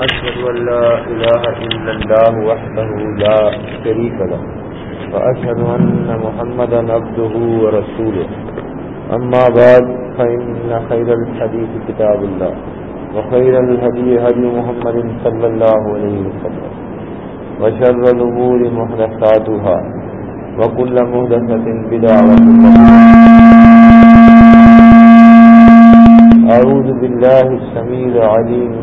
وأشهد أن لا إله إلا الله وحده لا شريك له، وأشهد أن محمدا عبده ورسوله. أما بعد، فإن خير الحديث كتاب الله، وخير الهدي هدي محمد صلى الله عليه وسلم، وشر الأمور محدثاتها، وكل مهدثة بدعة. أعوذ بالله السميع العليم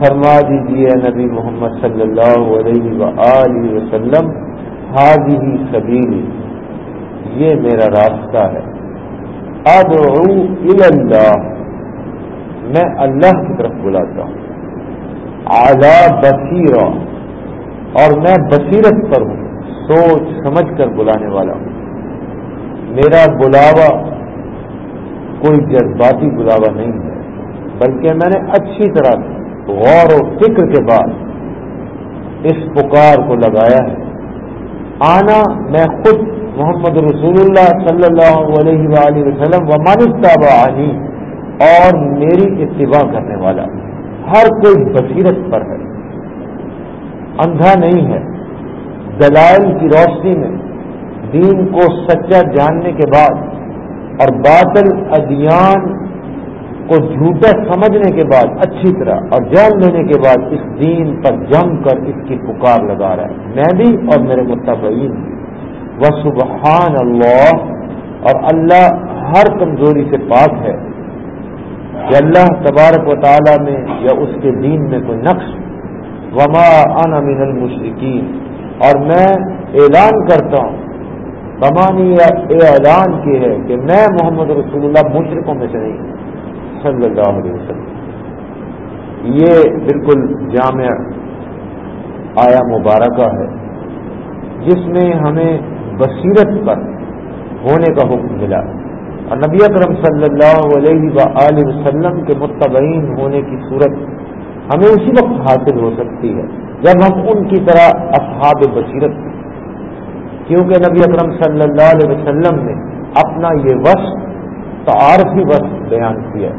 فرما دیجیے نبی محمد صلی اللہ علیہ وآلہ وسلم حاضی سبیلی، یہ میرا راستہ ہے۔ ادعو اللہ میں اللہ کی طرف بلاتا ہوں۔ اعلی بصیرہ اور میں بصیرت پر ہوں، سوچ سمجھ کر بلانے والا ہوں۔ میرا بلاوا کوئی جذباتی بلاوا نہیں ہے، بلکہ میں نے اچھی طرح غور و فکر کے بعد اس پکار کو لگایا ہے۔ آنا میں خود محمد رسول اللہ صلی اللہ علیہ وآلہ وسلم و مانستابہ آنی اور میری اتباع کرنے والا۔ ہر کوئی بصیرت پر ہے۔ اندھا نہیں ہے۔ دلائل کی روشنی میں۔ دین کو سچا جاننے کے بعد۔ اور باطل ادیان کو جھوٹا سمجھنے کے بعد اچھی طرح اور جان لینے کے بعد اس دین پر جم کر اس کی پکار لگا رہا ہے۔ میں بھی اور میرے متبعین بھی۔ وہ سبحان اللہ۔ اور اللہ ہر کمزوری سے پاک ہے۔ کہ اللہ تبارک و تعالیٰ میں یا اس کے دین میں کوئی نقش وما ان من المشرقین اور میں اعلان کرتا ہوں۔ بمانی اعلان کی ہے کہ میں محمد رسول اللہ مشرقوں میں سے نہیں۔ ہوں صلی اللہ علیہ وسلم۔ یہ بالکل جامع آیا مبارکہ ہے، جس میں ہمیں بصیرت پر ہونے کا حکم ملا۔ اور نبی اکرم صلی اللہ علیہ و وسلم کے متبعین ہونے کی صورت ہمیں اسی وقت حاصل ہو سکتی ہے، جب ہم ان کی طرح اصحاب بصیرت کیونکہ نبی اکرم صلی اللہ علیہ وسلم نے اپنا یہ وصف، تعارفی وصف بیان کیا۔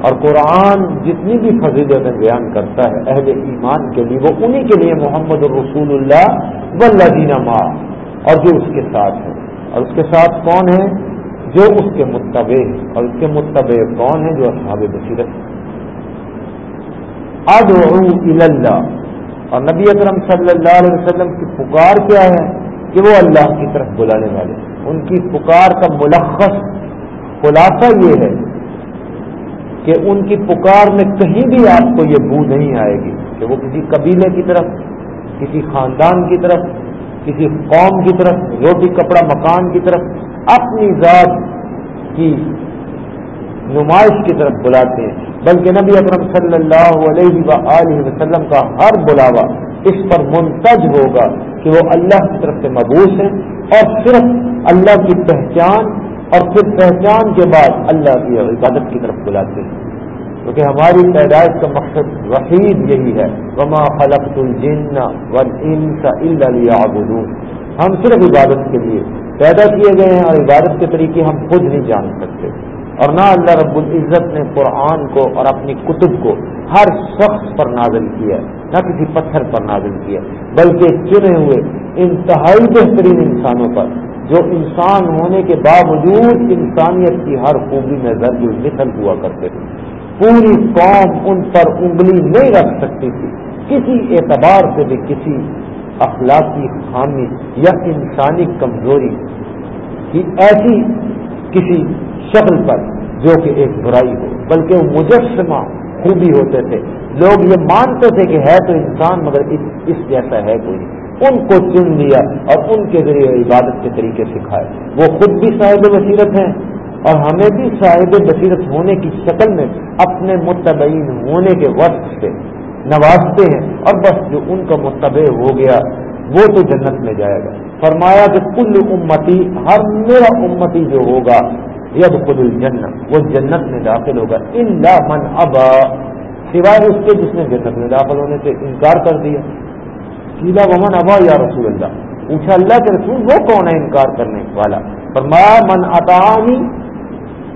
اور قرآن جتنی بھی فضیلتیں بیان کرتا ہے اہل ایمان کے لیے، وہ انہی کے لیے محمد الرسول اللہ و ماں اور جو اس کے ساتھ ہے اور اس کے ساتھ کون ہے جو اس کے متبع اور اس کے متبع کون ہے جو اصحاب بصیرت اللہ اور نبی اکرم صلی اللہ علیہ وسلم کی پکار کیا ہے؟ کہ وہ اللہ کی طرف بلانے والے ان کی پکار کا ملخص خلاصہ یہ ہے کہ ان کی پکار میں کہیں بھی آپ کو یہ بو نہیں آئے گی کہ وہ کسی قبیلے کی طرف، کسی خاندان کی طرف، کسی قوم کی طرف، روٹی کپڑا مکان کی طرف اپنی ذات کی نمائش کی طرف بلاتے ہیں۔ بلکہ نبی اکرم صلی اللہ علیہ و وسلم کا ہر بلاوا اس پر منتج ہوگا کہ وہ اللہ کی طرف سے مبوس ہیں اور صرف اللہ کی پہچان اور پھر پہچان کے بعد اللہ کی عبادت کی طرف بلاتے ہیں۔ کیونکہ ہماری پیدائش کا مقصد وحید یہی ہے۔ وما خلقت الجن والانس الا ليعبدون۔ ہم صرف عبادت کے لیے پیدا کیے گئے ہیں اور عبادت کے طریقے ہم خود نہیں جان سکتے۔ اور نہ اللہ رب العزت نے قرآن کو اور اپنی کتب کو ہر شخص پر نازل کیا نہ کسی پتھر پر نازل کیا بلکہ چنے ہوئے انتہائی بہترین انسانوں پر۔ جو انسان ہونے کے باوجود انسانیت کی ہر خوبی میں زرد مثل ہوا کرتے تھے۔ پوری قوم ان پر انگلی نہیں رکھ سکتی تھی۔ کسی اعتبار سے بھی کسی اخلاقی خامی یا انسانی کمزوری کی ایسی کسی شکل پر جو کہ ایک برائی ہو، بلکہ وہ مجسمہ خوبی ہوتے تھے۔ لوگ یہ مانتے تھے کہ ہے تو انسان مگر اس جیسا ہے کوئی ان کو چن لیا اور ان کے ذریعے عبادت کے طریقے سکھائے۔ وہ خود بھی صاحب بصیرت ہیں اور ہمیں بھی صاحب بصیرت ہونے کی شکل میں اپنے متبعین ہونے کے وقت سے نوازتے ہیں۔ اور بس جو ان کا متبع ہو گیا، وہ تو جنت میں جائے گا۔ فرمایا کہ کل امتی، ہر میرا امتی جو ہوگا ید خود الجنت وہ جنت میں داخل ہوگا۔ ان من ابا، سوائے اس کے جس نے جنت میں داخل ہونے سے انکار کر دیا۔ سیدھا ومن ابا یا رسول اللہ؟ پوچھا اللہ کے رسول وہ کون ہے انکار کرنے والا؟ فرمایا، من اطانی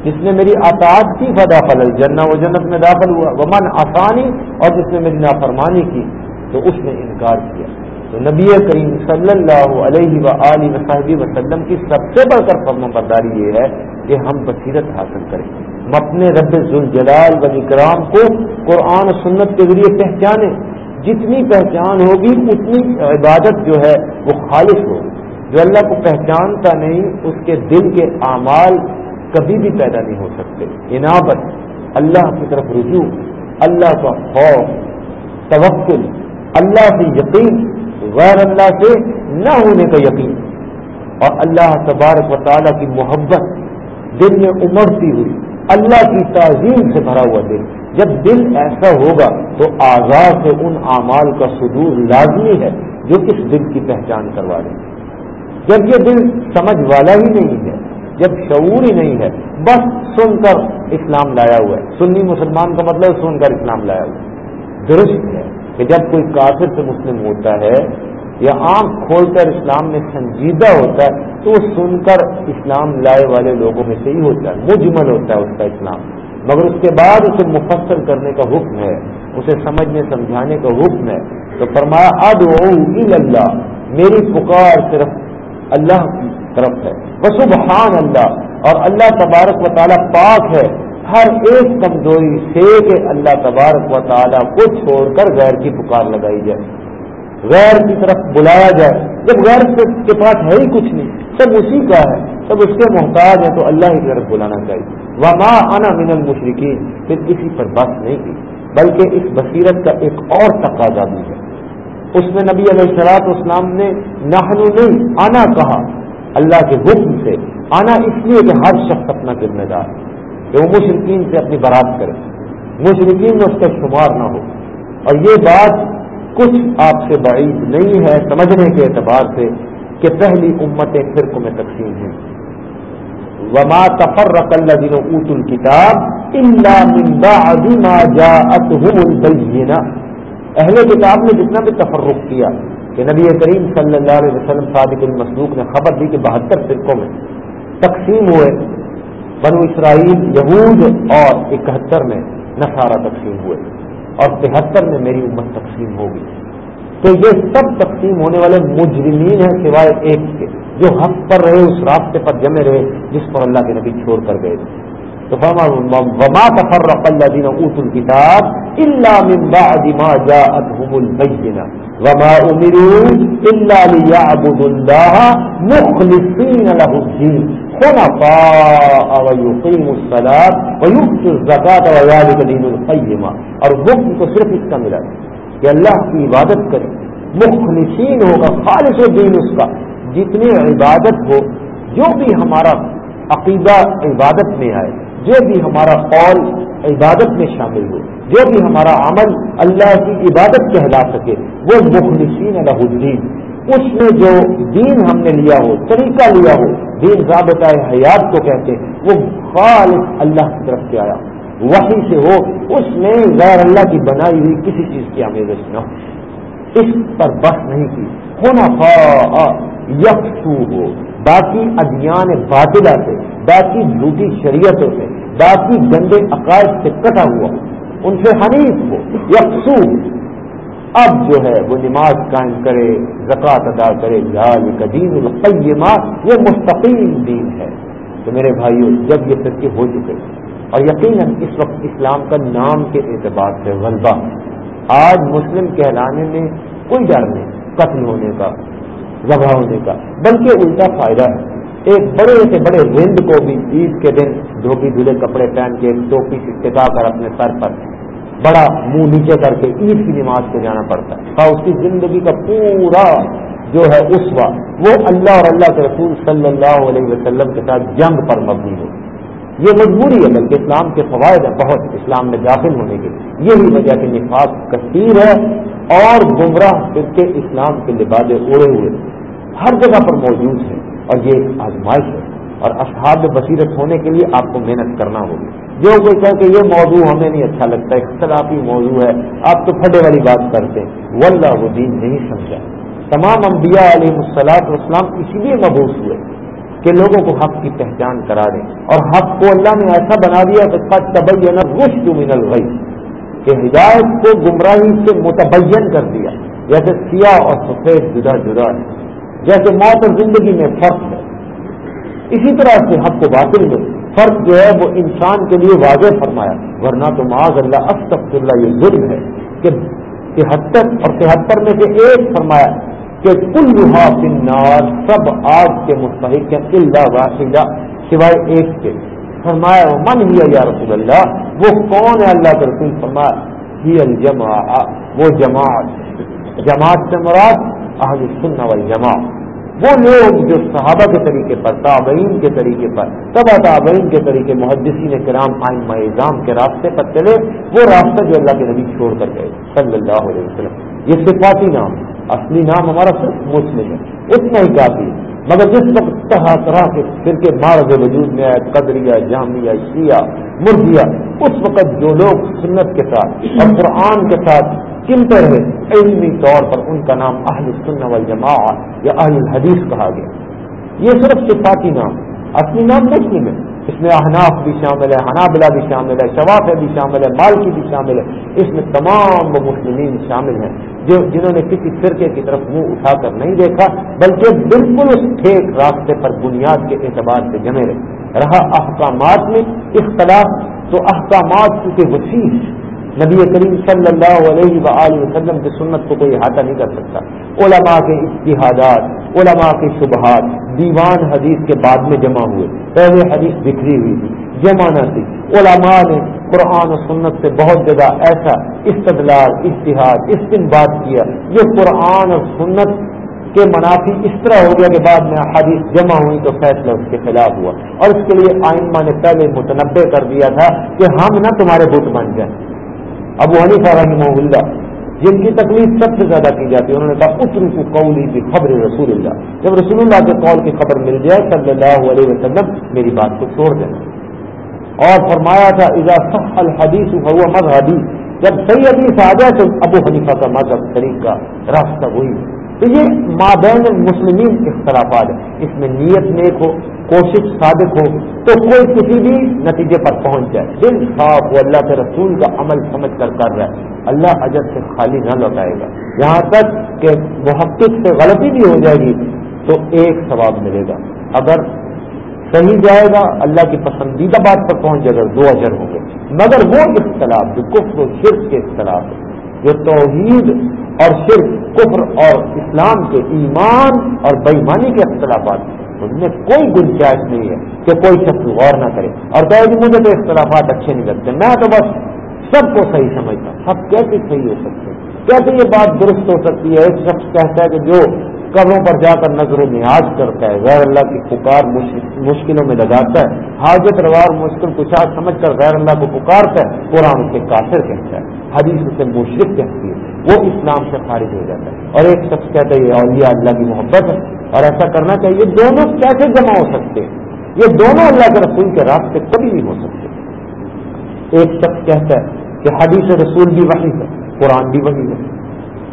جس نے میری اطاعت کی فدا فل جنہ وہ جنت میں داخل ہوا۔ وہ من آسانی اور جس نے میری نافرمانی کی، تو اس نے انکار کیا۔ تو نبی کریم صلی اللہ علیہ و علیہ وسلم کی سب سے بڑھ کر فرم برداری یہ ہے کہ ہم بصیرت حاصل کریں۔ ہم اپنے رب ذوالجلال و اکرام کو قرآن و سنت کے ذریعے پہچانیں۔ جتنی پہچان ہوگی، اتنی عبادت جو ہے وہ خالص ہوگی۔ جو اللہ کو پہچانتا نہیں، اس کے دل کے اعمال کبھی بھی پیدا نہیں ہو سکتے۔ عنابت اللہ کی طرف رجوع، اللہ کا خوف، توکل، اللہ سے یقین، غیر اللہ سے نہ ہونے کا یقین۔ اور اللہ تبارک و تعالیٰ کی محبت دل میں امڑتی ہوئی، اللہ کی تعظیم سے بھرا ہوا دل۔ جب دل ایسا ہوگا تو آزاد سے ان اعمال کا صدور لازمی ہے جو اس دل کی پہچان کروا دیں۔ جب یہ دل سمجھ والا ہی نہیں ہے، جب شعور ہی نہیں ہے، بس سن کر اسلام لایا ہوا ہے۔ سنی مسلمان کا مطلب سن کر اسلام لایا ہوا ہے۔ درست ہے کہ جب کوئی کافر سے مسلم ہوتا ہے یا آنکھ کھول کر اسلام میں سنجیدہ ہوتا ہے، تو وہ سن کر اسلام لائے والے لوگوں میں سے ہی ہوتا ہے، مجمل ہوتا ہے اس کا اسلام۔ مگر اس کے بعد اسے مفصل کرنے کا حکم ہے، اسے سمجھنے، سمجھانے کا حکم ہے۔ تو فرمایا اد اللہ، میری پکار صرف اللہ کی طرف ہے۔ وہ سبحان اللہ، اور اللہ تبارک و تعالیٰ پاک ہے۔ ہر ایک کمزوری سے کہ اللہ تبارک و تعالیٰ کو چھوڑ کر غیر کی پکار لگائی جائے۔ غیر کی طرف بلایا جائے۔ جب غیر کے پاس ہے ہی کچھ نہیں، سب اسی کا ہے۔ سب اس کے محتاج ہے تو اللہ کی طرف بلانا چاہیے۔ وما انا من المشرقین پھر کسی پر بس نہیں کی، بلکہ اس بصیرت کا ایک اور تقاضا بھی ہے۔ اس میں نبی علیہ السلاط اسلام نے نہنو نہیں آنا کہا۔ اللہ کے حکم سے آنا اس لیے کہ ہر شخص اپنا ذمہ دار کہ وہ مشرقین سے اپنی برات کرے۔ مشرقین میں اس کا شمار نہ ہو۔ اور یہ بات کچھ آپ سے بعید نہیں ہے سمجھنے کے اعتبار سے کہ پہلی امتیں فرقوں میں تقسیم ہیں وما تفر رق اللہ دن اوت الکتاب اللہ جا اہل کتاب نے جتنا بھی تفرق کیا، کہ نبی کریم صلی اللہ علیہ وسلم صادق المسلوق نے خبر دی کہ بہتر فرقوں میں تقسیم ہوئے، بنو اسرائیل، یہود اور اکہتر میں نصارہ تقسیم ہوئے، اور تہتر میں میری امت تقسیم ہوگی۔ تو یہ سب تقسیم ہونے والے مجرمین ہیں سوائے ایک کے۔ جو حق پر رہے، اس راستے پر جمے رہے، جس پر اللہ کے نبی چھوڑ کر گئے۔ تو وما تفرق الذين اوتوا الكتاب الا من بعد ما جاءتهم البينه وما امروا الا ليعبدوا الله مخلصين له الدين۔ حنفاء ويقيموا الصلاه ويؤتوا الزكاه وذلك دين القيمه اور حکم کو صرف اس کا ملا کہ اللہ کی عبادت کرے۔ مخلصین ہوگا، خالص دین اس کا۔ جتنی عبادت ہو، جو بھی ہمارا عقیدہ عبادت میں آئے، جو بھی ہمارا قول عبادت میں شامل ہو، جو بھی ہمارا عمل اللہ کی عبادت کہلا سکے، وہ مخلصین الہ الدین۔ اس میں جو دین ہم نے لیا ہو، طریقہ لیا ہو، دین ضابطۂ حیات کو کہتے وہ خالص اللہ کی طرف سے آیا۔ وہی سے ہو، اس میں غیر اللہ کی بنائی ہوئی کسی چیز کی آمیزش نہ ہو۔ اس پر بس نہیں کی۔ ہونا یکسو ہو باقی ادیان باطلا سے، باقی جھوٹی شریعتوں سے، باقی گندے عقائد سے کٹا ہوا، ان سے حنیف ہو یکسو اب جو ہے وہ نماز قائم کرے، زکوٰۃ ادا کرے لال قدیم القیمہ، یہ مستقیم دین ہے۔ تو میرے بھائیوں جب یہ فرقے ہو چکے، اور یقیناً اس وقت اسلام کا نام کے اعتبار سے غلبہ۔ آج مسلم کہلانے میں کوئی ڈر نہیں، قتل ہونے کا۔ ذبح ہونے کا بلکہ الٹا فائدہ ہے۔ ایک بڑے سے بڑے رند کو بھی عید کے دن دھوبی دھلے کپڑے پہن کے ایک ٹوپی ٹکا کر اپنے سر پر بڑا منہ نیچے کر کے عید کی نماز پہ جانا پڑتا ہے۔ اور اس کی زندگی کا پورا جو ہے اس وقت وہ اللہ اور اللہ کے رسول صلی اللہ علیہ وسلم کے ساتھ جنگ پر مبنی ہو یہ مجبوری ہے بلکہ اسلام کے فوائد ہیں بہت، اسلام میں داخل ہونے کے یہی وجہ کہ نفاق کثیر ہے۔ اور گمراہ فرقے اسلام کے لبادے اڑے ہوئے ہر جگہ پر موجود ہیں اور یہ ایک آزمائش ہے۔ اور اصحاب بصیرت ہونے کے لیے آپ کو محنت کرنا ہوگی۔ جو کوئی کہ کہ یہ موضوع ہمیں نہیں اچھا لگتا اختلافی موضوع ہے، آپ تو پھٹے والی بات کرتے ہیں۔ واللہ وہ دین نہیں سمجھا۔ تمام انبیاء علیہ السلاط والسلام اسی لیے مبوس ہوئے کہ لوگوں کو حق کی پہچان کرا دیں۔ اور حق کو اللہ نے ایسا بنا دیا کہ تبین رشد من الغی۔ کہ ہدایت کو گمراہی سے متبین کر دیا۔ جیسے سیاہ اور سفید جدا جدا ہے، جیسے موت اور زندگی میں فرق ہے۔ اسی طرح سے حق کو باطل میں فرق جو ہے وہ انسان کے لیے واضح فرمایا۔ ورنہ تو معاذ اللہ اب اللہ یہ ظلم ہے کہ تہتر اور تہتر میں سے ایک فرمایا کہ کل نار سب آگ کے مستحق ہیں اللہ واحدہ، سوائے ایک کے۔ فرمایا، من ہی یا رسول اللہ وہ کون ہے اللہ کا رسول فرمایا ہی الجما وہ جماعت جماعت سے مراد اہل سننا والی جماعت وہ لوگ جو صحابہ کے طریقے پر، تابعین کے طریقے پر تبا تابعین کے طریقے، محدثین کرام، آئمہ اظام کے راستے پر چلے، وہ راستہ جو اللہ کے نبی چھوڑ کر گئے، صلی اللہ علیہ وسلم. یہ صفاتی نام اصلی نام ہمارا صرف مسلم ہے. اتنا ہی کافی مگر جس وقت طرح طرح کے فرقے مارز وجود میں آئے قدریہ جامعہ شیعہ مرغیا اس وقت جو لوگ سنت کے ساتھ اور قرآن کے ساتھ چنتے رہے، علمی طور پر ان کا نام اہل سن والجماع یا اہل حدیث کہا گیا۔ یہ صرف صفاتی نام اصلی نام مسلم ہے اس میں احناف بھی شامل ہے، حنابلہ بھی شامل ہے شواف بھی شامل ہے، مالکی بھی شامل ہے، اس میں تمام وہ مسلمین شامل ہیں، جو جنہوں نے کسی فرقے کی طرف منہ اٹھا کر نہیں دیکھا، بلکہ بالکل اس ٹھیک راستے پر بنیاد کے اعتبار سے جمے رہے۔ رہا احکامات میں اختلاف، تو احکامات کیونکہ وسیع نبی کریم صلی اللہ علیہ و وسلم کی سنت کو کوئی احاطہ نہیں کر سکتا۔ علماء کے اتحادات علماء کے شبہات دیوان حدیث کے بعد میں جمع ہوئے۔ پہلے حدیث بکھری ہوئی تھی، جمع نہ تھی۔ علماء نے قرآن و سنت سے بہت جگہ ایسا استدلال اشتہاد اس دن بات کیا۔ یہ قرآن اور سنت کے منافی اس طرح ہو گیا کہ بعد میں حدیث جمع ہوئی تو فیصلہ اس کے خلاف ہوا۔ اور اس کے لیے آئمہ نے پہلے متنوع کر دیا تھا کہ ہم نہ تمہارے بت بن جائیں۔ ابو حنیفہ رحمہ اللہ، جن کی تکلیف سب سے زیادہ کی جاتی ہے، انہوں نے کہا اتر کو قولی کی خبر رسول اللہ۔ جب رسول اللہ کے قول کی خبر مل جائے، صلی اللہ علیہ وسلم میری بات کو چھوڑ دینا اور فرمایا تھا، اذا صح الحدیث ہوا مذہبی۔ جب صحیح حدیث آ جائے تو ابو حنیفہ کا مذہب طریقہ راستہ وہی۔ تو یہ مابین مسلمین اختلافات ہیں۔ اس میں نیت نیک ہو کوشش صادق ہو تو کوئی کسی بھی نتیجے پر پہنچ جائے۔ دل صاف وہ اللہ کے رسول کا عمل سمجھ کر کر رہا ہے اللہ اجر سے خالی نہ لوٹائے گا۔ یہاں تک کہ محقق سے غلطی بھی ہو جائے گی تو ایک ثواب ملے گا۔ اگر صحیح جائے گا، اللہ کی پسندیدہ بات پر پہنچ جائے گا، دو اجر ہوں گے۔ مگر وہ اختلاف جو کفر و شرک کے اختلاف ہے، جو توحید اور صرف کفر اور اسلام کے ایمان اور بےمانی کے اختلافات ان میں کوئی گنجائش نہیں ہے کہ کوئی شخص غور نہ کرے اور کہ مجھے تو اختلافات اچھے نہیں لگتے۔ میں تو بس سب کو صحیح سمجھتا ہوں۔ سب کیسے صحیح ہو سکتے کیسے یہ بات درست ہو سکتی ہے؟ ایک شخص کہتا ہے کہ جو قبروں پر جا کر نظر و نیاز کرتا ہے، غیر اللہ کی پکار مشکلوں میں لگاتا ہے، حاجت روار مشکل کچھ سمجھ کر غیر اللہ کو پکارتا ہے، قرآن اسے کافر کہتا ہے، حدیث اسے مشرق کہتی ہے۔ وہ اسلام سے خارج ہو جاتا ہے۔ اور ایک شخص کہتا ہے، یہ اولیاء اللہ کی محبت ہے۔ اور ایسا کرنا چاہیے، دونوں کیسے جمع ہو سکتے ہیں؟ یہ دونوں اللہ کے رسول کے راستے کبھی نہیں ہو سکتے۔ ایک شخص کہتا ہے کہ حدیث رسول بھی وہی ہے، قرآن بھی وہی ہے۔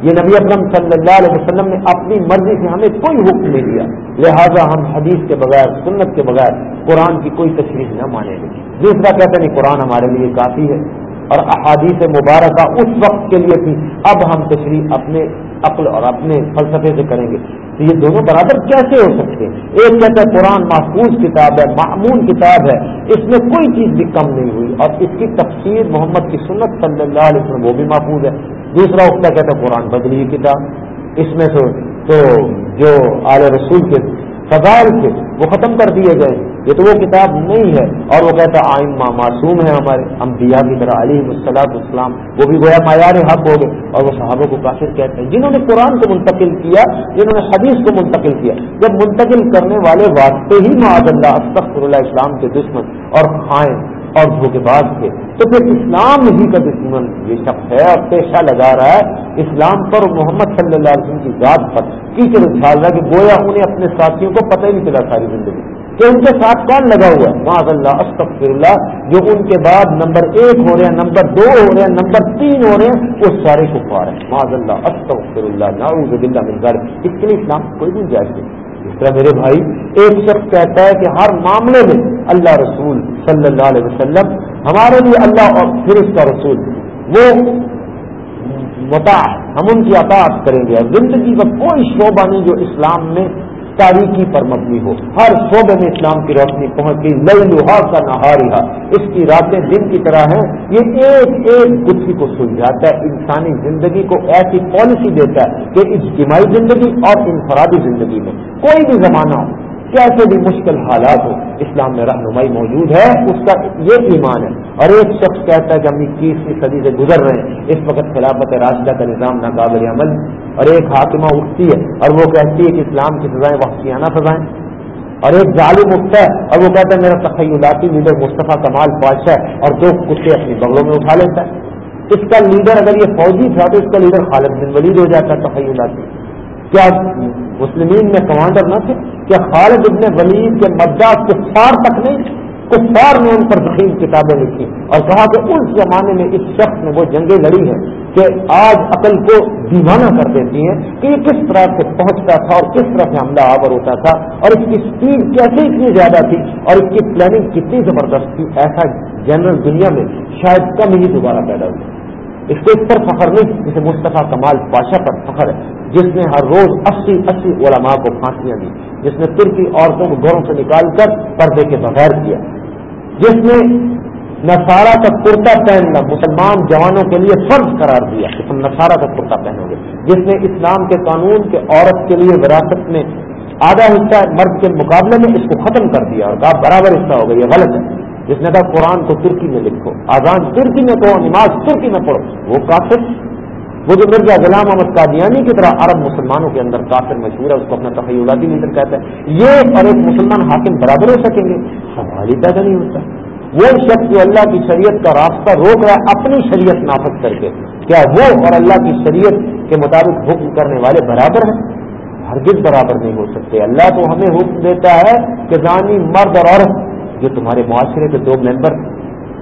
یہ نبی اکرم صلی اللہ علیہ وسلم نے اپنی مرضی سے ہمیں کوئی حکم نہیں دیا۔ لہذا ہم حدیث کے بغیر، سنت کے بغیر قرآن کی کوئی تشریح نہ مانیں گے۔ دوسرا کہتے ہیں قرآن ہمارے لیے کافی ہے۔ اور احادیث مبارکہ اس وقت کے لیے تھی، اب ہم تشریح اپنے عقل اور اپنے فلسفے سے کریں گے۔ تو یہ دونوں برابر کیسے ہو سکتے ہیں؟ ایک کہتا ہے قرآن محفوظ کتاب ہے معمول کتاب ہے، اس میں کوئی چیز بھی کم نہیں ہوئی۔ اور اس کی تفسیر محمد کی سنت صلی اللہ علیہ وسلم، وہ بھی محفوظ ہے۔ دوسرا اٹھتا کہتا ہے قرآن بدلی کتاب۔ اس میں تو جو اعلی رسول کے فضائل تھے، وہ ختم کر دیے گئے۔ یہ تو وہ کتاب نہیں ہے، اور وہ کہتا آئم معصوم ہے ہمارے انبیاء کی طرح علی وسلاط اسلام، وہ بھی گویا معیار حق ہو گئے۔ اور وہ صحابوں کو کافر کہتے ہیں، جنہوں نے قرآن کو منتقل کیا، جنہوں نے حدیث کو منتقل کیا۔ جب منتقل کرنے والے واسطے ہی معذ اللہ استخر اللہ اسلام کے دشمن اور خائن اور دھوکے باز تھے، تو پھر اسلام ہی کا دشمن یہ شخص ہے اور پیشہ لگا رہا ہے اسلام پر۔ محمد صلی اللہ علیہ وسلم کی ذات پر کیچڑ اچھال رہا ہے کہ گویا انہیں اپنے ساتھیوں کو پتہ ہی نہیں چلا ساری زندگی۔ کہ ان کے ساتھ کون لگا ہوا ہے؟ معذ اللہ استغفر اللہ جو ان کے بعد نمبر ایک ہو رہے ہیں، نمبر دو ہو رہے ہیں، نمبر تین ہو رہے ہیں، وہ سارے کو رہے ہیں۔ معذ اللہ استغفر اللہ نعوذ باللہ من ذلك اس کے لیے اسلام کوئی بھی جائز نہیں۔ اس طرح میرے بھائی، ایک شخص کہتا ہے کہ ہر معاملے میں اللہ رسول صلی اللہ علیہ وسلم، ہمارے لیے اللہ اور پھر اس کا رسول، وہ متا ہم ان کی اطاعت کریں گے۔ اور زندگی کا کوئی شعبہ نہیں جو اسلام میں تاریخی پر مبنی ہو۔ ہر شعبے میں اسلام کی روشنی پہنچ گئی لئی لوہا کا نہارا اس کی راتیں دن کی طرح ہیں۔ یہ ایک ایک گتھی کو سلجھاتا ہے۔ انسانی زندگی کو ایسی پالیسی دیتا ہے کہ اجتماعی زندگی اور انفرادی زندگی میں۔ کوئی بھی زمانہ ہو کیسے بھی مشکل حالات ہو اسلام میں رہنمائی موجود ہے، اس کا یہ ایمان ہے۔ اور ایک شخص کہتا ہے کہ ہم اکیسویں صدی سے گزر رہے ہیں۔ اس وقت خلافت راشدہ کا نظام ناقابل عمل اور ایک حاکمہ اٹھتی ہے اور وہ کہتی ہے کہ اسلام کی سزائیں وحشیانہ سزائیں۔ اور ایک ظالم اٹھتا ہے اور وہ کہتا ہے میرا تخیلاتی لیڈر مصطفیٰ کمال پاشا ہے اور دو کتے اپنی بغلوں میں اٹھا لیتا ہے۔ اس کا لیڈر اگر یہ فوجی تھا تو اس کا لیڈر خالد بن ولید ہو جاتا ہے تخیلاتی۔ کیا مسلمین میں کمانڈر نہ تھے؟ کیا خالد ابن ولید کے مداح کفار تک نہیں کفار نے ان پر ذخیر کتابیں لکھی اور کہا کہ اس زمانے میں اس شخص نے وہ جنگیں لڑی ہیں کہ آج عقل کو دیوانہ کر دیتی ہیں کہ یہ کس طرح سے پہنچتا تھا اور کس طرح سے حملہ آور ہوتا تھا اور اس کی اسپیڈ کیسے اتنی زیادہ تھی اور اس کی پلاننگ کتنی زبردست تھی۔ ایسا جنرل دنیا میں شاید کم ہی دوبارہ پیدا ہوا اس کو اس پر فخر نہیں، جسے مصطفیٰ کمال پاشا پر فخر ہے، جس نے ہر روز اسی اسی علماء کو پھانسیاں دی، جس نے ترکی عورتوں کو گھروں سے نکال کر پردے کے بغیر کیا۔ جس نے نسارا کا کرتا پہننا مسلمان جوانوں کے لیے فرض قرار دیا کہ تم نسارا کا کرتا پہنو گے۔ جس نے اسلام کے قانون کے عورت کے لیے وراثت میں آدھا حصہ مرد کے مقابلے میں اس کو ختم کر دیا اور کہا برابر حصہ ہو گیا، یہ غلط ہے۔ جس نے کہا قرآن کو ترکی میں لکھو آزان ترکی میں کہو نماز ترکی میں پڑھو، وہ کافر وہ جو مرزا غلام احمد قادیانی کی طرح عرب مسلمانوں کے اندر کافر مشہور ہے، اس کو اپنا تخیلاتی لیڈر کہتا ہے یہ اور ایک مسلمان حاکم برابر ہو سکیں گے۔ سوال ہی پیدا نہیں ہوتا۔ وہ شخص جو اللہ کی شریعت کا راستہ روک رہا ہے، اپنی شریعت نافذ کر کے، کیا وہ اور اللہ کی شریعت کے مطابق حکم کرنے والے برابر ہیں؟ ہرگز برابر نہیں ہو سکتے۔ اللہ تو ہمیں حکم دیتا ہے کہ زانی مرد اور عورت، جو تمہارے معاشرے کے دو ممبر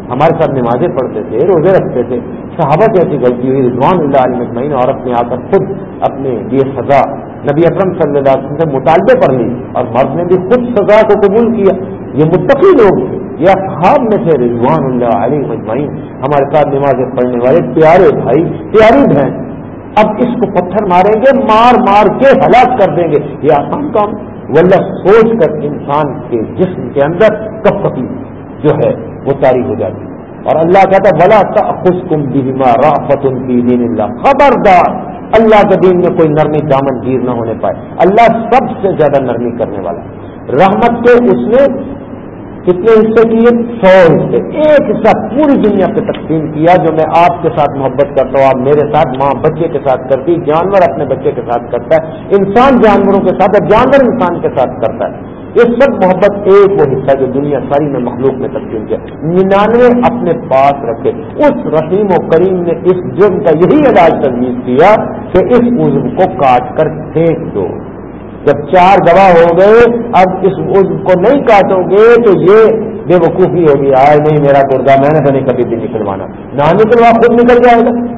ہمارے ساتھ نمازیں پڑھتے تھے، روزے رکھتے تھے۔ صحابہ کی ایسی غلطی ہوئی رضوان اللہ علیہ مجمعین عورت نے آ کر خود اپنے لیے سزا، نبی اکرم صلی اللہ علیہ وسلم سے مطالبے پر لی اور مرد نے بھی خود سزا کو قبول کیا۔ یہ متقی لوگ تھے، یہ خواب میں تھے۔ رضوان اللہ علیہ مجمعین ہمارے ساتھ نمازیں پڑھنے والے پیارے بھائی، پیاری بہن، اب اس کو پتھر ماریں گے، مار مار کے ہلاک کر دیں گے۔ یہ آسان کام۔ ولہ سوچ کر انسان کے جسم کے اندر کب کبھی جو ہے وہ تاری ہو جاتی اور اللہ کہتا بلا خوش کم بیما رافت ان کی دین اللہ خبردار، اللہ کے دین میں کوئی نرمی دامن گیر نہ ہونے پائے۔ اللہ سب سے زیادہ نرمی کرنے والا رحمت کے اس نے کتنے حصے کیے؟ سو حصے۔ ایک حصہ پوری دنیا پہ تقسیم کیا جو میں آپ کے ساتھ محبت کرتا ہوں، آپ میرے ساتھ، ماں بچے کے ساتھ کرتی جانور اپنے بچے کے ساتھ کرتا ہے، انسان جانوروں کے ساتھ اور جانور انسان کے ساتھ کرتا ہے۔ یہ سب محبت ایک وہ حصہ جو دنیا ساری میں مخلوق میں تقسیم کیا۔ ننانوے اپنے پاس رکھے۔ اس رحیم و کریم نے اس جرم کا یہی علاج تجویز کیا کہ اس عزم کو کاٹ کر پھینک دو۔ جب چار گواہ ہو گئے، اب اس عزم کو نہیں کاٹو گے تو یہ بے وقوفی ہوگی۔ آئے نہیں میرا گردہ میں نے تو نہیں کبھی بھی نکلوانا۔ نہ نکلوا خود نکل جائے گا۔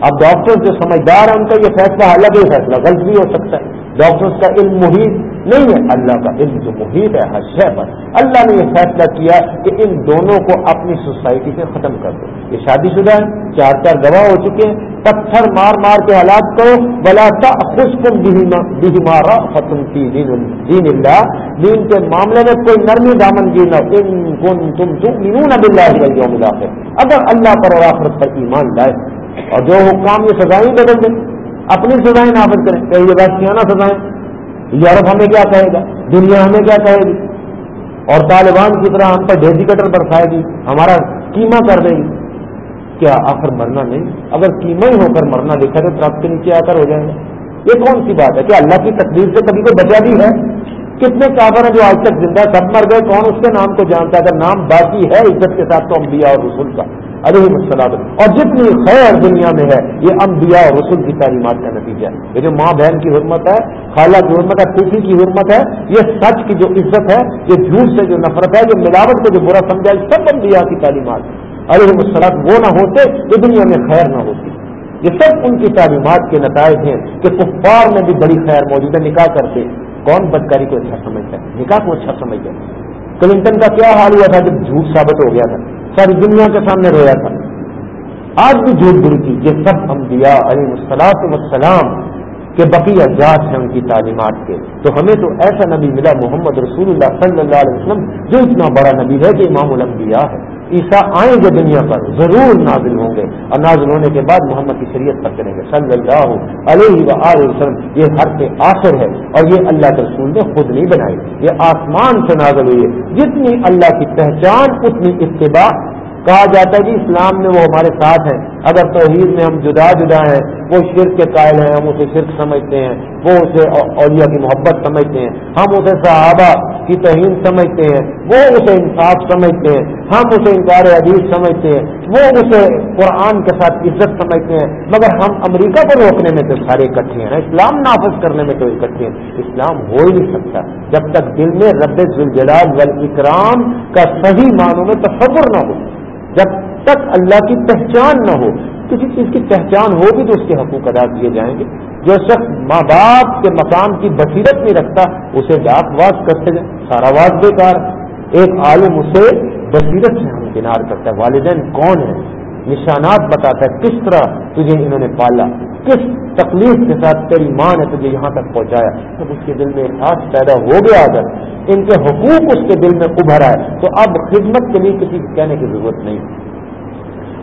اب ڈاکٹر جو سمجھدار ہیں، ان کا یہ فیصلہ الگ ہی فیصلہ، غلط بھی ہو سکتا ہے۔ ڈاکٹرس کا علم محیط نہیں ہے۔ اللہ کا علم جو محیط ہے ہر شہ پر اللہ نے یہ فیصلہ کیا کہ ان دونوں کو اپنی سوسائٹی سے ختم کر دو۔ یہ شادی شدہ ہے چار چار گواہ ہو چکے ہیں۔ پتھر مار مار کے حالات کرو۔ بلا خوش تم مارا ختم کی دین اللہ دین کے معاملے میں کوئی نرمی دامن گیرنا ان کن تم تم اللہ اگر اللہ پر اور آخرت پر ایمان لائے اور جو حکام یہ سزائیں بدل دیں اپنی سزائیں نافذ کریں۔ کہ یہ بات سزائیں، یورپ ہمیں کیا کہے گا؟ دنیا ہمیں کیا کہے گی؟ اور طالبان کی طرح ہم پر ڈیزی کٹر برسائے گی، ہمارا کیما کر دے گی۔ کیا آخر مرنا نہیں؟ اگر کیما ہی ہو کر مرنا لکھا تو ٹرک کے نیچے آ کر ہو جائے گا یہ کون سی بات ہے کیا اللہ کی تقدیر سے کبھی کو بچا بھی ہے؟ کتنے کافر ہیں جو آج تک زندہ سب مر گئے، کون اس کے نام کو جانتا ہے؟ اگر نام باقی ہے عزت کے ساتھ تو انبیاء اور رسول کا۔ علیہ السلام۔ اور جتنی خیر دنیا میں ہے، یہ انبیاء اور رسول کی تعلیمات کا نتیجہ ہے۔ یہ جو ماں بہن کی حرمت ہے، خالہ کی حرمت ہے پوچھی کی حرمت ہے، یہ سچ کی جو عزت ہے، یہ جھوٹ سے جو نفرت ہے جو ملاوٹ کو جو برا سمجھا ہے، سب انبیاء کی تعلیمات علیہ السلام وہ نہ ہوتے تو دنیا میں خیر نہ ہوتی۔ یہ سب ان کی تعلیمات کے نتائج ہیں کہ کفار میں بھی بڑی خیر موجود ہے، نکاح کرتے۔ کون بدکاری کو اچھا سمجھتا ہے؟ نکاح کو اچھا سمجھتا ہے۔ کلنٹن کا کیا حال ہوا تھا جب جھوٹ ثابت ہو گیا تھا؟ ساری دنیا کے سامنے رویا تھا۔ آج بھی جھوٹ بری کی یہ سب انبیاء علیہ السلاط وسلام کے بقیہ جات ہیں ان کی تعلیمات کے۔ تو ہمیں تو ایسا نبی ملا محمد رسول اللہ صلی اللہ علیہ وسلم جو اتنا بڑا نبی ہے کہ امام الانبیاء ہے۔ عیسیٰ آئیں گے دنیا پر، ضرور نازل ہوں گے۔ اور نازل ہونے کے بعد محمد کی شریعت پر کریں گے۔ صلی اللہ علیہ و وسلم، یہ ہر کے آخر ہے۔ اور یہ اللہ کے رسول نے خود نہیں بنائی۔ یہ آسمان سے نازل ہوئی ہے۔ جتنی اللہ کی پہچان، اتنی اتباع۔ کہا جاتا ہے کہ اسلام میں وہ ہمارے ساتھ ہیں۔ اگر توحید میں ہم جدا جدا ہیں، وہ شرک کے قائل ہیں، ہم اسے شرک سمجھتے ہیں، وہ اسے اولیاء کی محبت سمجھتے ہیں، ہم اسے صحابہ کی توہین سمجھتے ہیں، وہ اسے انصاف سمجھتے ہیں، ہم اسے انکار عدیز سمجھتے ہیں، وہ اسے قرآن کے ساتھ عزت سمجھتے ہیں۔ مگر ہم امریکہ کو روکنے میں تو سارے اکٹھے ہیں، اسلام نافذ کرنے میں تو اکٹھے ہیں۔ اسلام ہو ہی نہیں سکتا۔ جب تک دل میں رب ذوالجلال والاکرام کا صحیح معنوں میں تصور نہ ہو، جب تک اللہ کی پہچان نہ ہو، کسی چیز کی پہچان ہوگی تو اس کے حقوق ادا کیے جائیں گے۔ جو شخص ماں باپ کے مقام کی بصیرت نہیں رکھتا، اسے ڈاک واز کرتے جائیں سارا واز بیکار۔ ایک عالم اسے بصیرت سے ہم کنار کرتا ہے۔ والدین کون ہے نشانات بتاتا ہے۔ کس طرح تجھے انہوں نے پالا؟ کس تکلیف کے ساتھ تیری ماں نے تجھے یہاں تک پہنچایا؟ جب اس کے دل میں احساس پیدا ہو گیا اگر ان کے حقوق اس کے دل میں ابھر آئے۔ تو اب خدمت کے لیے کسی کہنے کی ضرورت نہیں۔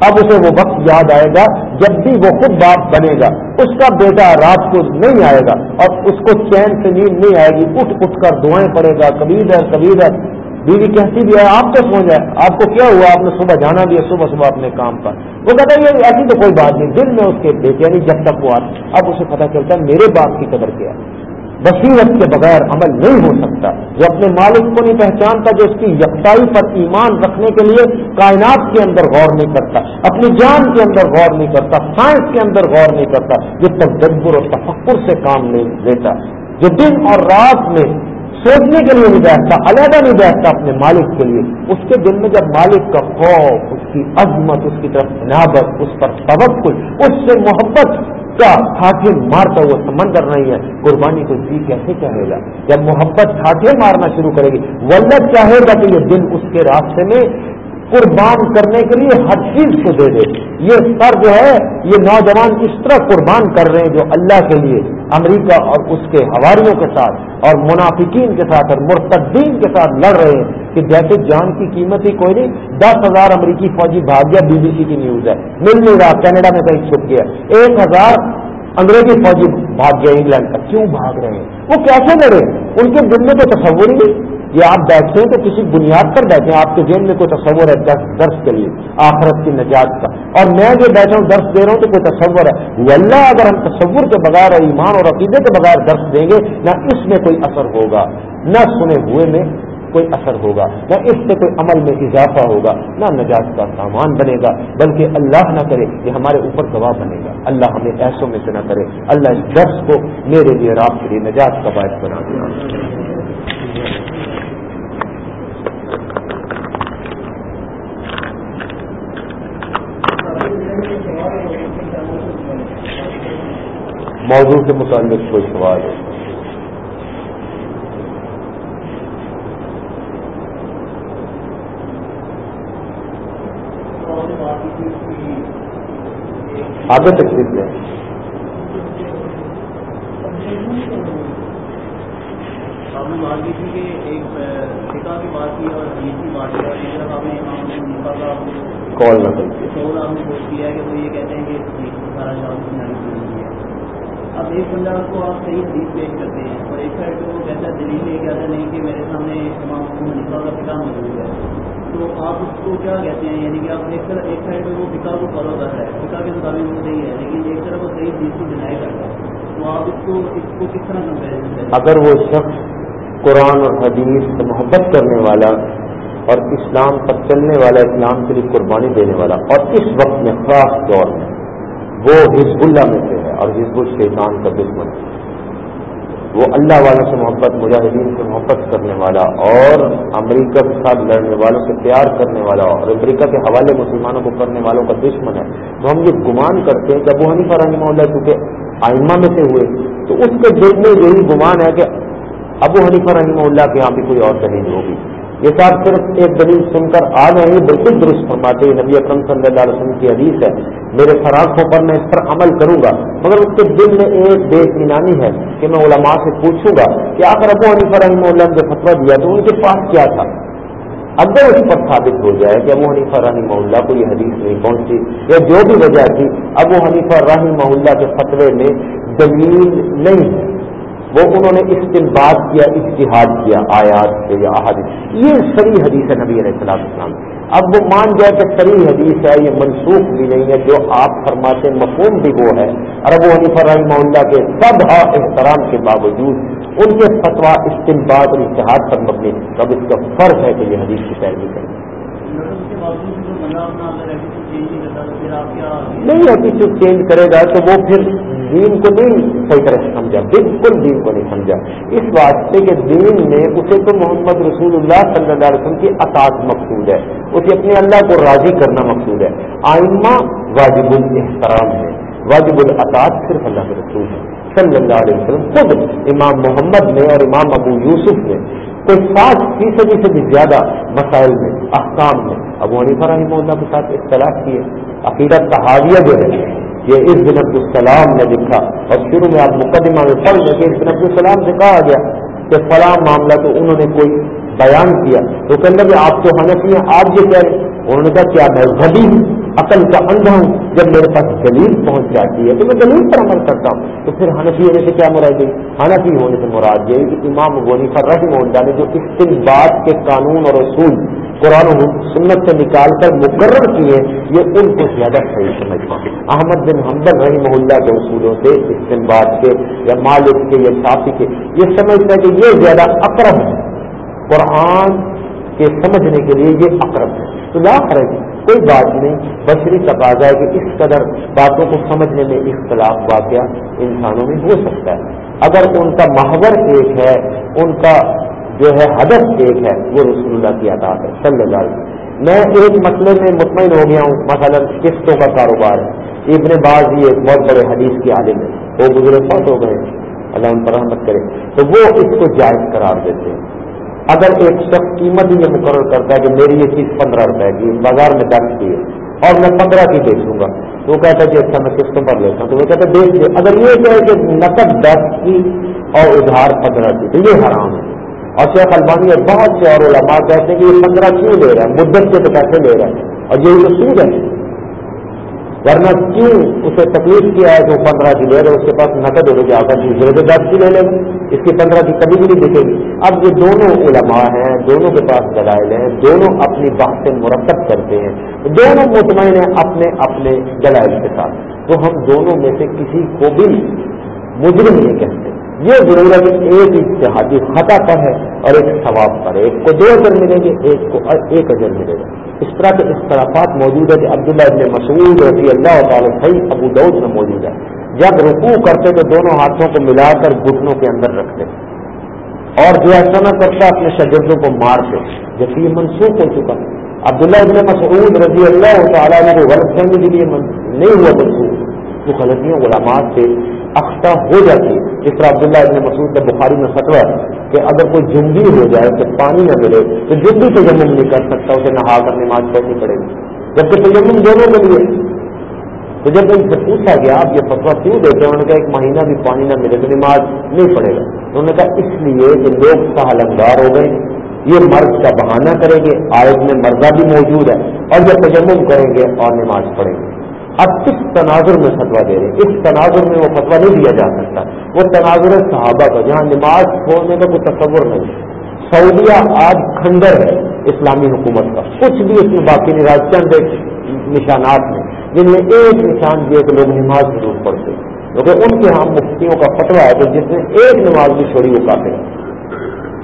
اب اسے وہ وقت یاد آئے گا جب بھی وہ خود باپ بنے گا۔ اس کا بیٹا رات کو نہیں آئے گا اور اس کو چین سے نیند نہیں آئے گی۔ اٹھ اٹھ کر دعائیں پڑے گا۔ کبھی ہے کبھی ہے۔ بیوی کہتی بھی ہے، آپ تو سو جائے آپ کو کیا ہوا؟ آپ نے صبح جانا بھی ہے، صبح صبح اپنے کام پر۔ وہ کہتا ہے، یہ ایسی تو کوئی بات نہیں۔ دل میں اس کے بیٹے یعنی جب تک وہ آتے اب اسے پتا چلتا ہے میرے باپ کی قدر کیا ہے۔ بصیرت کے بغیر عمل نہیں ہو سکتا۔ جو اپنے مالک کو نہیں پہچانتا جو اس کی یکسائی پر ایمان رکھنے کے لیے کائنات کے اندر غور نہیں کرتا، اپنی جان کے اندر غور نہیں کرتا، سائنس کے اندر غور نہیں کرتا جو تدبر اور تفکر سے کام نہیں لیتا۔ جو دن اور رات میں سوچنے کے لیے نہیں بیٹھتا، علیحدہ نہیں بیٹھتا اپنے مالک کے لیے۔ اس کے دل میں جب مالک کا خوف، اس کی عظمت، اس کی طرف عنابت اس پر توقل اس سے محبت کا ٹھاٹھے مارتا ہوا سمندر نہیں ہے، قربانی کو جی کیسے چاہے گا؟ جب محبت ٹھاٹھے مارنا شروع کرے گی ولد چاہے گا کہ یہ دن اس کے راستے میں قربان کرنے کے لیے ہر چیز کو دے دے۔ یہ سر جو ہے، یہ نوجوان اس طرح قربان کر رہے ہیں جو اللہ کے لیے، امریکہ اور اس کے ہواریوں کے ساتھ اور منافقین کے ساتھ اور مرتدین کے ساتھ لڑ رہے ہیں کہ جیسے جان کی قیمت ہی کوئی نہیں، دس ہزار امریکی فوجی بھاگ گیا، بی بی سی کی نیوز ہے۔ مل نہیں رہا، کینیڈا میں کہیں چھپ گیا۔ ایک ہزار انگریزی فوجی بھاگ گیا، انگلینڈ کا کیوں بھاگ رہے ہیں؟ وہ کیسے لڑے؟ ان کے دل میں تو تصور ہی نہیں۔ یہ آپ بیٹھتے ہیں تو کسی بنیاد پر بیٹھے ہیں آپ کے ذہن میں کوئی تصور ہے درس درس کے لیے، آخرت کی نجات کا۔ اور میں جو بیٹھا ہوں، درس دے رہا ہوں تو کوئی تصور ہے۔ اللہ اگر ہم تصور کے بغیر اور ایمان اور عقیدے کے بغیر درس دیں گے، نہ اس میں کوئی اثر ہوگا، نہ سنے ہوئے میں کوئی اثر ہوگا، نہ اس سے کوئی عمل میں اضافہ ہوگا، نہ نجات کا سامان بنے گا، بلکہ اللہ نہ کرے، یہ ہمارے اوپر گواہ بنے گا۔ اللہ ہمیں ایسوں میں سے نہ کرے۔ اللہ اس درس کو میرے لیے رات کے لیے نجات کا باعث بنا دیا موضوع کے متعلق کوئی سوال ہے؟ آگے تک دیکھ لیں کال نہ کرتی اب ایک بندہ کو آپ صحیح حدیث پیش کرتے ہیں اور ایک سائڈ کو کہتا دلیل لے کے آتا نہیں کہ میرے سامنے امام نکا کا پتا موجود ہے تو آپ اس کو کیا کہتے ہیں؟ یعنی کہ آپ ایک ایک سائڈ میں وہ پتا کو فالو کر رہا ہے۔ پتا کے مطابق وہ صحیح ہے، لیکن ایک طرف وہ صحیح حدیث کو ڈینائی کرتا ہے۔ تو آپ اس کو اس کو کس طرح کمپیرزن کریں اگر وہ شخص قرآن اور حدیث سے محبت کرنے والا اور اسلام پر چلنے والا، اسلام کے لیے قربانی دینے والا اور اس وقت میں خاص طور میں وہ حزب اللہ میں سے ہے اور حزب الشیطان کا دشمن۔ ہے وہ اللہ والوں سے محبت، مجاہدین سے محبت کرنے والا اور امریکہ کے ساتھ لڑنے والوں سے پیار کرنے والا اور امریکہ کے حوالے مسلمانوں کو کرنے والوں کا دشمن ہے۔ تو ہم یہ گمان کرتے ہیں کہ ابو حنیفہ رحمہ اللہ کیونکہ آئمہ میں سے ہوئے، تو اس کے دل میں یہی گمان ہے کہ ابو حنیفہ رحمہ اللہ کے یہاں بھی کوئی اور دلیل ہوگی۔ یہ صاحب صرف ایک دلیل سن کر آ گئے ہیں بالکل درست فرماتے نبی اکرم صلی اللہ علیہ وسلم کی حدیث ہے، میرے فراخوں پر میں اس پر عمل کروں گا، مگر اس کے دل میں ایک بے اطمینانی ہے کہ میں علماء سے پوچھوں گا کہ آخر ابو حنیفہ رحمہ اللہ نے فتویٰ دیا تو ان کے پاس کیا تھا؟ اگر اس پر ثابت ہو جائے کہ ابو حنیفہ رحمہ اللہ کو یہ حدیث نہیں پہنچی یا جو بھی وجہ تھی، ابو حنیفہ رحمہ اللہ کے فتوے میں دلیل نہیں ہے۔ وہ انہوں نے استعمال کیا اشتہاد کیا، آیات سے یا احادیث۔ یہ سری حدیث ہے نبی علیہ السلام۔ اسلام اب وہ مان جائے کہ سری حدیث ہے، یہ منسوخ بھی نہیں ہے، جو آپ فرماتے مفہوم بھی وہ ہے۔ ارب و حنیف رحمہ اللہ کے سب احترام کے باوجود ان کے فتوا استعمال اور اشتہاد پر مبنی تب اس کا فرض ہے کہ یہ حدیث کی پیروی کریں۔ نہیں ایٹیچیوڈ چینج کرے گا تو وہ پھر دین کو نہیں صحیح طرح سے سمجھا، بالکل دین کو نہیں سمجھا۔ اس واسطے کہ دین میں اسے تو محمد رسول اللہ صلی اللہ علیہ وسلم کی اطاط مقصود ہے، اسے اپنے اللہ کو راضی کرنا مقصود ہے۔ آئمہ واجب الاحترام ہے، واجب العطاط صرف اللہ کے رسول ہے۔ صلی اللہ علیہ وسلم خود امام محمد نے اور امام ابو یوسف نے کوئی سات فیصدی سے بھی زیادہ مسائل میں، احکام میں۔ ابو حنیفہ رحمہ اللہ کے ساتھ اختلاف کیے عقیدت کا حاویہ جو ہے یہ اس دن السلام نے لکھا۔ اور شروع میں آپ مقدمہ میں پڑھ لیں کہ اس دن السلام سے کہا گیا کہ فلاں معاملہ تو انہوں نے کوئی بیان کیا۔ تو کہ لگے، آپ تو حنفی ہیں، آپ یہ کہہ رہے انہوں نے کہا کیا میں غبی عقل کا اندھا ہوں۔ جب میرے پاس دلیل پہنچ جاتی ہے تو میں دلیل پر عمل کرتا ہوں۔ تو پھر حنفی ہونے سے کیا مراد گئی حنفی ہونے سے مراد یہ کہ امام غنی پر رحم نے جو استنباد کے قانون اور اصول قرآن و سنت سے نکال کر مقرر کیے یہ ان کو زیادہ صحیح سمجھتا احمد بن حمد رحیم اللہ کے اصولوں سے استنباد کے یا مالک کے، یا شافی کے، یہ سمجھتا ہے کہ یہ زیادہ اقرب ہے قرآن کے سمجھنے کے لیے یہ اقرب ہے تو لا فرض کوئی بات نہیں۔ بشری تقاضا ہے کہ اس قدر باتوں کو سمجھنے میں اختلاف واقعہ انسانوں میں ہو سکتا ہے۔ اگر ان کا محور ایک ہے، ان کا جو ہے ہدف ایک ہے، وہ رسول اللہ کی عطاط ہے، صلی اللہ علیہ وسلم۔ میں ایک مسئلے میں مطمئن ہو گیا ہوں، مثلا قسطوں کا کاروبار ہے۔ ابن باز یہ ایک بہت بڑے حدیث کے عالم ہے۔ وہ گزرے بہت ہو گئے۔ اللہ ان پر رحمت کرے۔ تو وہ اس کو جائز قرار دیتے ہیں۔ اگر ایک شخص قیمت یہ مقرر کرتا ہے کہ میری یہ چیز پندرہ روپے کی، بازار میں دس کی ہے اور میں پندرہ کی بیچ دوں گا، تو وہ کہتا ہے کہ اچھا میں قسطوں پر لیتا ہوں۔ تو وہ کہتا ہے بیچ دے۔ اگر یہ کہے کہ نقد دس کی اور ادھار پندرہ کی، تو یہ حرام ہے۔ اور شیخ البانی اور بہت سے اور علماء کہتے ہیں کہ یہ پندرہ کیوں لے رہا ہے مدت کے تو پیسے لے رہا ہے اور یہی تو سود ہے۔ ورنہ کیوں اسے تکلیف کیا ہے کہ وہ پندرہ کی لے رہے اس کے پاس نقد ہو جائے گا دوسرے سے دس کی لے لے گا اس کی پندرہ کی کبھی بھی نہیں دکھے گی۔ اب یہ دونوں علماء ہیں، دونوں کے پاس دلائل ہیں، دونوں اپنی بات سے مرتب کرتے ہیں۔ دونوں مطمئن ہیں اپنے اپنے دلائل کے ساتھ۔ تو ہم دونوں میں سے کسی کو بھی مجرم نہیں کہتے۔ یہ ضرورت ایک اتحادی خطا پر ہے اور ایک ثواب پر ہے۔ ایک کو دو اجر ملیں گے، ایک کو ایک اجر ملے گا۔ اس طرح کے اختلافات موجود ہے کہ عبداللہ ابن مسعود رضی اللہ تعالیٰ صحیح ابو دعود میں موجود ہے جب رکوع کرتے تو دونوں ہاتھوں کو ملا کر گھٹنوں کے اندر رکھتے۔ اور جو ایسا نہ کرتا اپنے شجروں کو مارتے۔ جبکہ یہ منسوخ ہو چکا۔ عبداللہ ابن مسعود رضی اللہ تعالیٰ نے غلط فہمی کے لیے نہیں ہوا منسوخ۔ تو غلطیوں علامات سے اختہ ہو جاتی ہے۔ جس طرح عبداللہ ابن مسعود کا بخاری میں فتوا کہ اگر کوئی جنگی ہو جائے تو پانی نہ ملے، تو جنگی سے نہیں کر سکتا، اسے نہا کر نماز پڑھنی پڑے گی۔ جبکہ تجمم دونوں کے لیے۔ تو جب ان سے پوچھا گیا، آپ یہ فتوا کیوں دیتے ہیں؟ انہوں نے کہا، ایک مہینہ بھی پانی نہ ملے تو نماز نہیں پڑے گا۔ انہوں نے کہا، اس لیے کہ لوگ سہلنگار ہو گئے۔ یہ مرض کا بہانہ کریں گے۔ آئے میں مردہ بھی موجود ہے۔ اور یہ تجمم کریں گے اور نماز پڑھیں گے۔ اب کس تناظر میں فتوا دے رہے اس تناظر میں وہ فتوا نہیں دیا جا سکتا۔ وہ تناظر صحابہ کا، جہاں نماز چھوڑنے کا کوئی تصور نہیں۔ سعودیہ آج کھنڈر ہے اسلامی حکومت کا۔ کچھ بھی اس میں باقی نہیں رہا چند ایک نشانات ہیں جن میں ایک نشان دیا کہ لوگ نماز ضرور پڑھتے کیونکہ ان کے ہاں مفتیوں کا فتوا ہے کہ جس نے ایک نماز بھی چھوڑی وہ کافی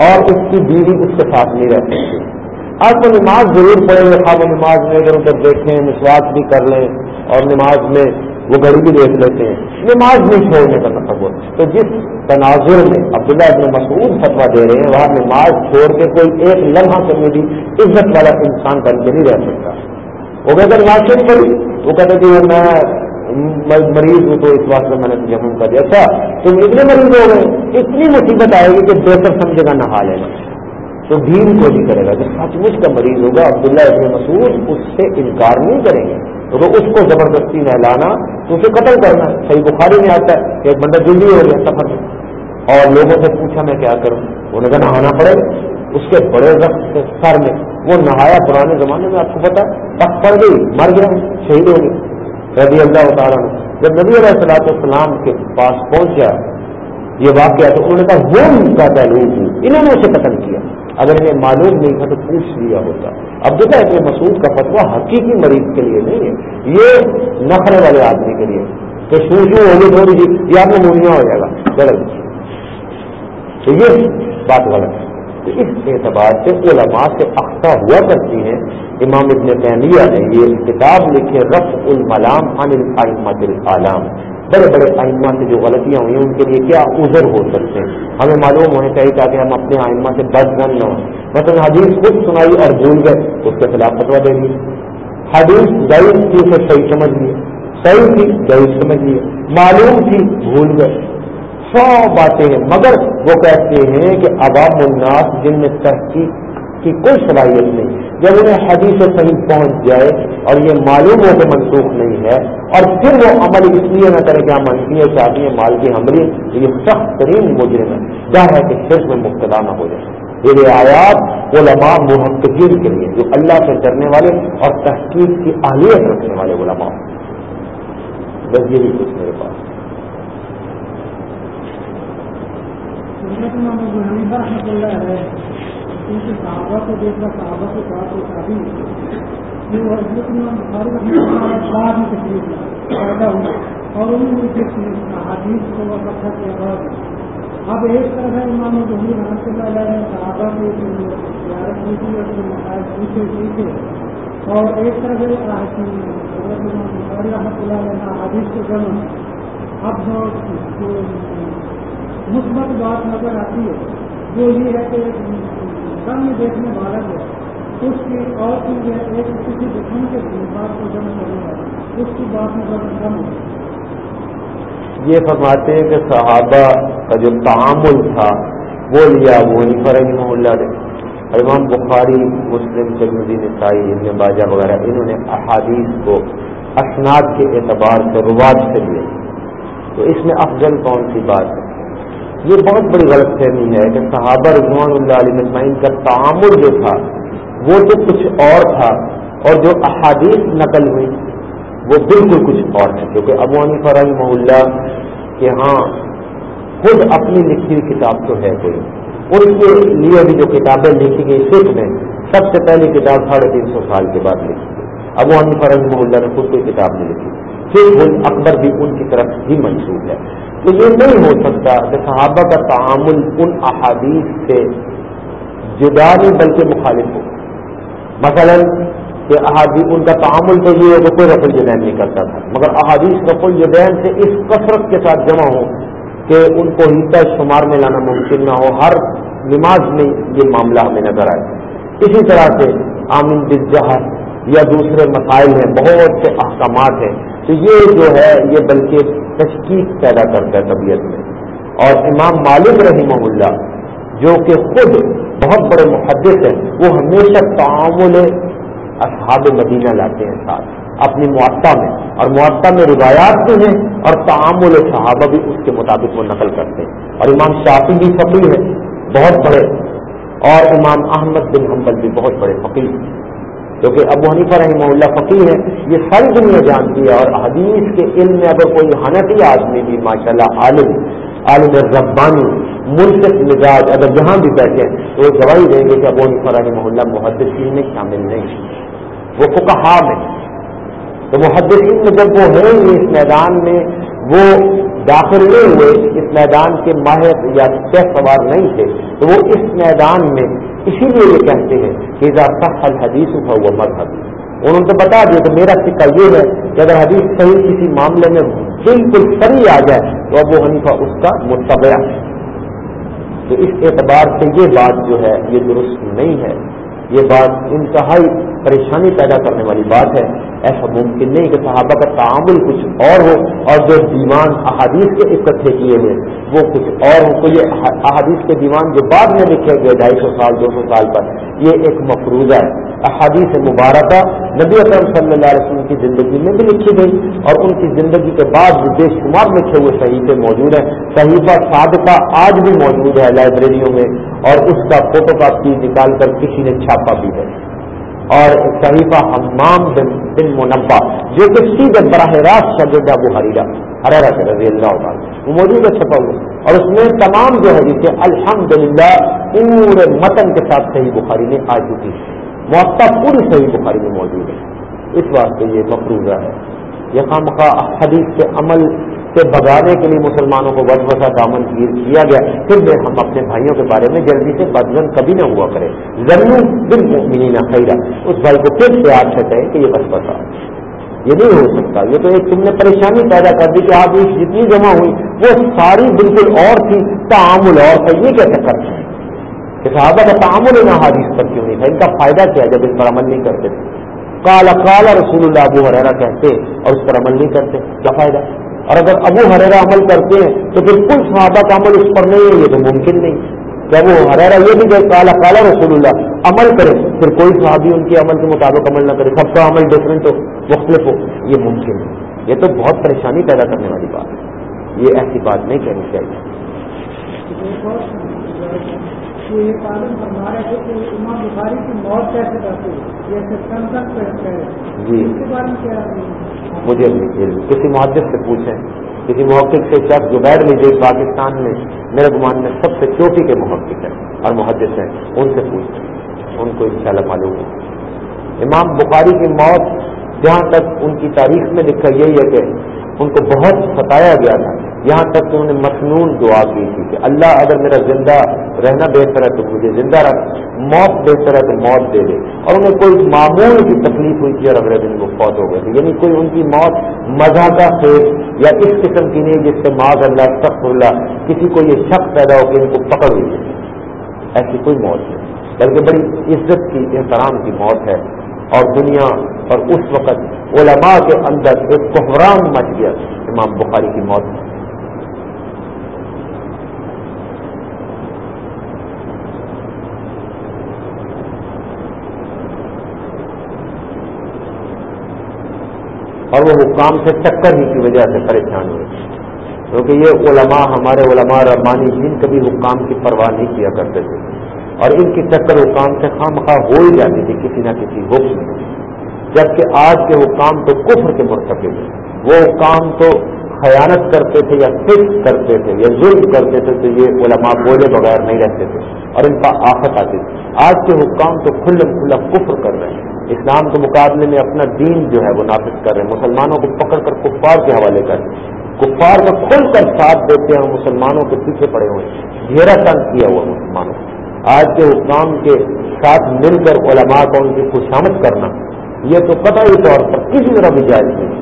اور اس کی بیوی اس کے ساتھ نہیں رہ سکتی۔ اب تو نماز ضرور پڑے گا خواب نماز میں ادھر ادھر دیکھیں مسواس بھی کر لیں اور نماز میں وہ گھڑی بھی دیکھ لیتے ہیں۔ نماز نہیں چھوڑنے کا تصور۔ تو جس تناظر میں عبداللہ ابن مسعود فتوا دے رہے ہیں، وہاں نماز چھوڑ کے کوئی ایک لمحہ کرنے بھی عزت والا انسان بن کے نہیں رہ سکتا وہ کہتے نماز چھوڑ پڑی وہ کہتے کہ میں مریض ہوں تو اس واسطے میں نے جمع کر دیا۔ اچھا تم اتنے مریض ہو گئے؟ اتنی مصیبت آئے گی کہ بہتر سمجھے گا نہا لینا۔ تو دین کو نہیں کرے گا۔ جب سچ مچ کا مریض ہوگا، عبداللہ ابن مسعود اس سے انکار نہیں کریں گے۔ تو اس کو زبردستی نہلانا، تو اسے قتل کرنا۔ صحیح بخاری میں آتا ہے کہ ایک بندہ جلدی ہو گیا، سفر میں۔ اور لوگوں سے پوچھا، میں کیا کروں؟ انہوں نے کہا، نہانا پڑے گا۔ اس کے بڑے رقص سر میں وہ نہایا پرانے زمانے میں، آپ کو پتا تک پڑ گئی، مر گیا، شہید ہو گئی۔ رضی اللہ تعالیٰ جب نبی علیہ السلاط السلام کے پاس پہنچا یہ واقعہ، تو انہوں نے کہا، وہ ان کا پہلو انہوں نے اسے قتل کیا۔ اگر انہیں معلوم نہیں تھا تو پوچھ لیا ہوتا۔ اب دیکھا ہے مسعود کا فتوا حقیقی مریض کے لیے نہیں ہے، یہ نخرے والے آدمی کے لیے۔ کہ شو شو ہوگی تھوڑی سی، یہ آپ میں مونیا ہو جائے گا۔ غلط تو یہ بات غلط ہے۔ تو اس اعتبار سے علماء سے اختہ ہوا کرتی ہیں۔ امام ابن تیمیہ نے یہ کتاب لکھے رف الملام عن الائمت العالام بڑے بڑے آئمہ سے جو غلطیاں ہوئی ہیں، ان کے لیے کیا عذر ہو سکتے ہیں؟ ہمیں معلوم ہونے چاہیے تاکہ ہم اپنے آئمہ سے بد نہ ہوں۔ مثلا حدیث خود سنائی اور بھول گئے، اس کے خلاف فتوا دے گے حدیث دعیف تھی، اسے صحیح سمجھ لیے۔ صحیح تھی دعیف سمجھ لیے۔ معلوم تھی، بھول گئے۔ سو باتیں ہیں، مگر وہ کہتے ہیں کہ عوام الناس جن میں تحقیق کی کوئی صلاحیت نہیں جب انہیں حدیث صحیح پہنچ جائے اور یہ معلوم ہو کہ منسوخ نہیں ہے اور پھر وہ عمل اس لیے نہ کرے کہ ہم منفی چاہتی ہیں، مال کی حملی یہ سخت ترین مجرم ہے۔ کیا ہے کہ صرف میں مبتلا نہ ہو جائے۔ یہ رعایات علماء محققین کے لیے، جو اللہ سے ڈرنے والے اور تحقیق کی اہلیت رکھنے والے علماء۔ بس یہ بھی کچھ میرے پاس۔ کیونکہ صحابہ کو دیکھنا، صحابہ کے بات کو شادی بعد میں تکلیف پیدا ہوئی۔ اور انہوں نے حدیث کو اکٹھا کیا بعد۔ اب ایک طرف ہے امام ظہور رحمۃ اللہ علیہ نے صحابہ کو زیارت کی تھی اور مسائل پوچھے پوچھے اور ایک طرف ہے حضرت امام رحمۃ اللہ علیہ نے حدیث کو جمع۔ اب جو مثبت بات نظر آتی ہے، وہ یہ ہے کہ میں دیکھنے والا جو اس کی اور چیز ہے، ایک کسی دشمن کے بات کو جمع کرنے والا اس کی بات میں بہت کم ہے۔ یہ فرماتے ہیں کہ صحابہ کا جو تعامل تھا، وہ لیا وہی فرحم اللہ نے۔ امام بخاری، مسلم ترمدی نسائی، ابن باجہ وغیرہ، انہوں نے احادیث کو اسناد کے اعتبار سے رواج سے لیے تو اس میں افضل کون سی بات ہے؟ یہ بہت بڑی غلط فہمی ہے کہ صحابہ رضوان اللہ علیہ مجمعین کا تعامل جو تھا، وہ تو کچھ اور تھا اور جو احادیث نقل ہوئی، وہ بالکل کچھ اور ہے۔ کیونکہ ابو عنی رحمہ اللہ کہ ہاں خود اپنی لکھی ہوئی کتاب تو ہے کوئی۔ ان کے لیے بھی جو کتابیں لکھی گئی سکھ میں، سب سے پہلی کتاب ساڑھے تین سو سال کے بعد لکھی گئی۔ ابو عنی رحمہ اللہ نے خود کوئی کتاب نہیں لکھی۔ پھر اکبر بھی ان کی طرف ہی منسوخ ہے۔ تو یہ نہیں ہو سکتا کہ صحابہ کا تعامل ان احادیث سے جدا نہیں، بلکہ مخالف ہو۔ مثلا کہ احادیث، ان کا تعامل تو یہ ہے کہ کوئی رفل جدین نہیں کرتا تھا، مگر احادیث رفل جدین سے اس کثرت کے ساتھ جمع ہو کہ ان کو ہیتا شمار میں لانا ممکن نہ ہو، ہر نماز میں یہ معاملہ ہمیں نظر آئے۔ اسی طرح سے آمین بجہر یا دوسرے مسائل ہیں، بہت سے احکامات ہیں۔ تو یہ جو ہے، یہ بلکہ تشکیق پیدا کرتا ہے طبیعت میں۔ اور امام مالک رحمہ اللہ، جو کہ خود بہت بڑے محدث ہیں، وہ ہمیشہ تعامل اصحاب مدینہ لاتے ہیں ساتھ، اپنی معطا میں۔ اور معطا میں روایات بھی ہیں اور تعامل صحابہ بھی اس کے مطابق وہ نقل کرتے ہیں۔ اور امام شافی بھی فقیر ہے بہت بڑے۔ اور امام احمد بن حنبل بھی بہت بڑے فقیر کیونکہ ابو حنیفہ رحمہ اللہ فقیر ہے یہ ساری دنیا جانتی ہے اور حدیث کے علم میں اگر کوئی حنفی آدمی بھی ماشاء اللہ عالم عالم ربانی ملک مزاج اگر جہاں بھی بیٹھے تو وہ گواہی دیں گے کہ ابو حنیفہ رحمہ اللہ محدثین میں شامل نہیں وہ فکہ میں تو محدثین میں جب وہ ہیں اس میدان میں، وہ داخل نہیں ہوئے، اس میدان کے ماہر یا طے سوار نہیں تھے، تو وہ اس میدان میں اسی لیے یہ کہتے ہیں کہ صح الحدیث ہوا وہ مذہب انہوں نے بتا دیا کہ میرا سکہ یہ ہے کہ اگر حدیث صحیح کسی معاملے میں بالکل سری آ جائے تو ابو حنیفہ اس کا متبع ہے. تو اس اعتبار سے یہ بات جو ہے یہ درست نہیں ہے. یہ بات انتہائی پریشانی پیدا کرنے والی بات ہے ایسا ممکن نہیں کہ صحابہ کا تعامل کچھ اور ہو اور جو دیوان احادیث کے اکٹھے کیے ہوئے، وہ کچھ اور ہو تو یہ احادیث کے دیوان جو بعد میں لکھے گئے ڈھائی سو سال، دو سو سال پر، یہ ایک مفروضہ ہے۔ احادیث مبارکہ نبی اکرم صلی اللہ علیہ وسلم کی زندگی میں بھی لکھی گئی اور ان کی زندگی کے بعد جو بے شمار لکھے ہوئے صحیفے موجود ہیں۔ صحیفہ صادقہ آج بھی موجود ہے لائبریریوں میں اور اس کا فوٹو کاپی نکال کر کسی نے چھاپا بھی ہے۔ اور صحیفہ حمام بن بن منبع جو کہ سیدھے براہ راست شگرد ابو حریرہ ہرارا کے رضی اللہ تعالیٰ وہ موجود ہے چھپا ہوا۔ اور اس میں تمام جو ہے الحمد للہ پورے متن کے ساتھ صحیح بخاری میں آ چکی ہے موقع پوری صحیح بخاری میں موجود ہے۔ اس واسطے یہ مفروضہ ہے۔ یہ خام خواہ حدیث کے عمل سے بگانے کے لیے مسلمانوں کو بد وسا دامن گیر کیا گیا۔ پھر بھی ہم اپنے بھائیوں کے بارے میں جلدی سے بدزن کبھی نہ ہوا کرے ضرور دل ملی نہ خیرا۔ اس بھائی کو پھر سے آپ سے کہیں کہ یہ بس بسا یہ نہیں ہو سکتا۔ یہ تو ایک تم نے پریشانی پیدا کر دی کہ آپ جتنی جمع ہوئی، وہ ساری بالکل اور تھی۔ تعامل اور تھا۔ یہ کیسے کرتے ہیں کہ صحابہ کا تعامل ان حادث پر کیوں نہیں تھا؟ ان کا فائدہ کیا جب اس پر عمل نہیں کرتے تھے؟ کالا کالا رسول اللہ، ابو حرا کہتے اور اس پر عمل نہیں کرتے۔ کیا فائدہ؟ اور اگر ابو حرا عمل کرتے ہیں تو پھر کل صحابہ کا عمل اس پر نہیں ہے، یہ تو ممکن نہیں۔ جب وہ حرا یہ بھی کہ کالا کالا رسول اللہ، عمل کرے پھر کوئی صحابی ان کے عمل کے مطابق عمل نہ کرے۔ سب کا عمل ڈفرینٹ ہو، مختلف ہو، یہ ممکن ہے یہ تو بہت پریشانی پیدا کرنے والی بات ہے۔ یہ ایسی بات نہیں کہنی چاہیے۔ کہ یہ تعلیم فرما رہے تھے کہ امام بخاری کی موت کیسے کرتے جیسے کنسن پہ جی۔ اس کے بارے میں کیا مجھے کسی محدث سے پوچھیں۔ کسی محقق سے شخص جو بیٹھ لیجیے پاکستان میں میرے گمان میں سب سے چوٹی کے محقق ہیں اور محدث ہیں ان سے پوچھیں۔ ان کو انشاءاللہ معلوم ہو۔ امام بخاری کی موت جہاں تک ان کی تاریخ میں لکھا یہی ہے کہ ان کو بہت ستایا گیا تھا۔ یہاں تک کہ انہوں نے مصنون دعا کی تھی کہ اللہ اگر میرا زندہ رہنا بہتر ہے تو مجھے زندہ رکھ، موت بہتر ہے تو موت دے دے۔ اور انہیں کوئی معمول کی تکلیف ہوئی تھی اور اگلے دن وہ فوت ہو گئے تھے۔ یعنی کوئی ان کی موت مزہ کا خیز یا اس قسم کی نہیں جس سے معذ اللہ سخت اللہ، کسی کو یہ شک پیدا ہو کہ ان کو پکڑ ہوئی ایسی کوئی موت نہیں۔ بلکہ بڑی عزت کی، احترام کی موت ہے۔ اور دنیا اور اس وقت علماء کے اندر ایک کوحرام مچ گیا۔ امام بخاری کی موت۔ اور وہ حکام سے ٹکر ہی کی وجہ سے پریشان ہوئے۔ کیونکہ یہ علماء ہمارے علماء ربانی جن کبھی حکام کی پرواہ نہیں کیا کرتے تھے۔ اور ان کی ٹکر حکام سے خام خواہ ہو ہی جاتی تھی، کسی نہ کسی حکم میں جبکہ آج کے حکام تو کفر کے مرتکب ہیں۔ وہ حکام تو خیانت کرتے تھے یا فکس کرتے تھے یا ظلم کرتے تھے تو یہ علماء بولے بغیر نہیں رہتے تھے اور ان کا آفت آتی تھی۔ آج کے حکام تو کھلم کھلا کفر کر رہے ہیں۔ اسلام کے مقابلے میں اپنا دین جو ہے وہ نافذ کر رہے ہیں، مسلمانوں کو پکڑ کر کفار کے حوالے کر کفار میں کھل کر ساتھ دیتے ہیں مسلمانوں کے پیچھے پڑے ہوئے گھیرا تنگ کیا ہوا مسلمانوں آج کے حکام کے ساتھ مل کر علماء کو ان کی خوشامد کرنا، یہ تو قطعی طور پر کسی طرح بھی جائز نہیں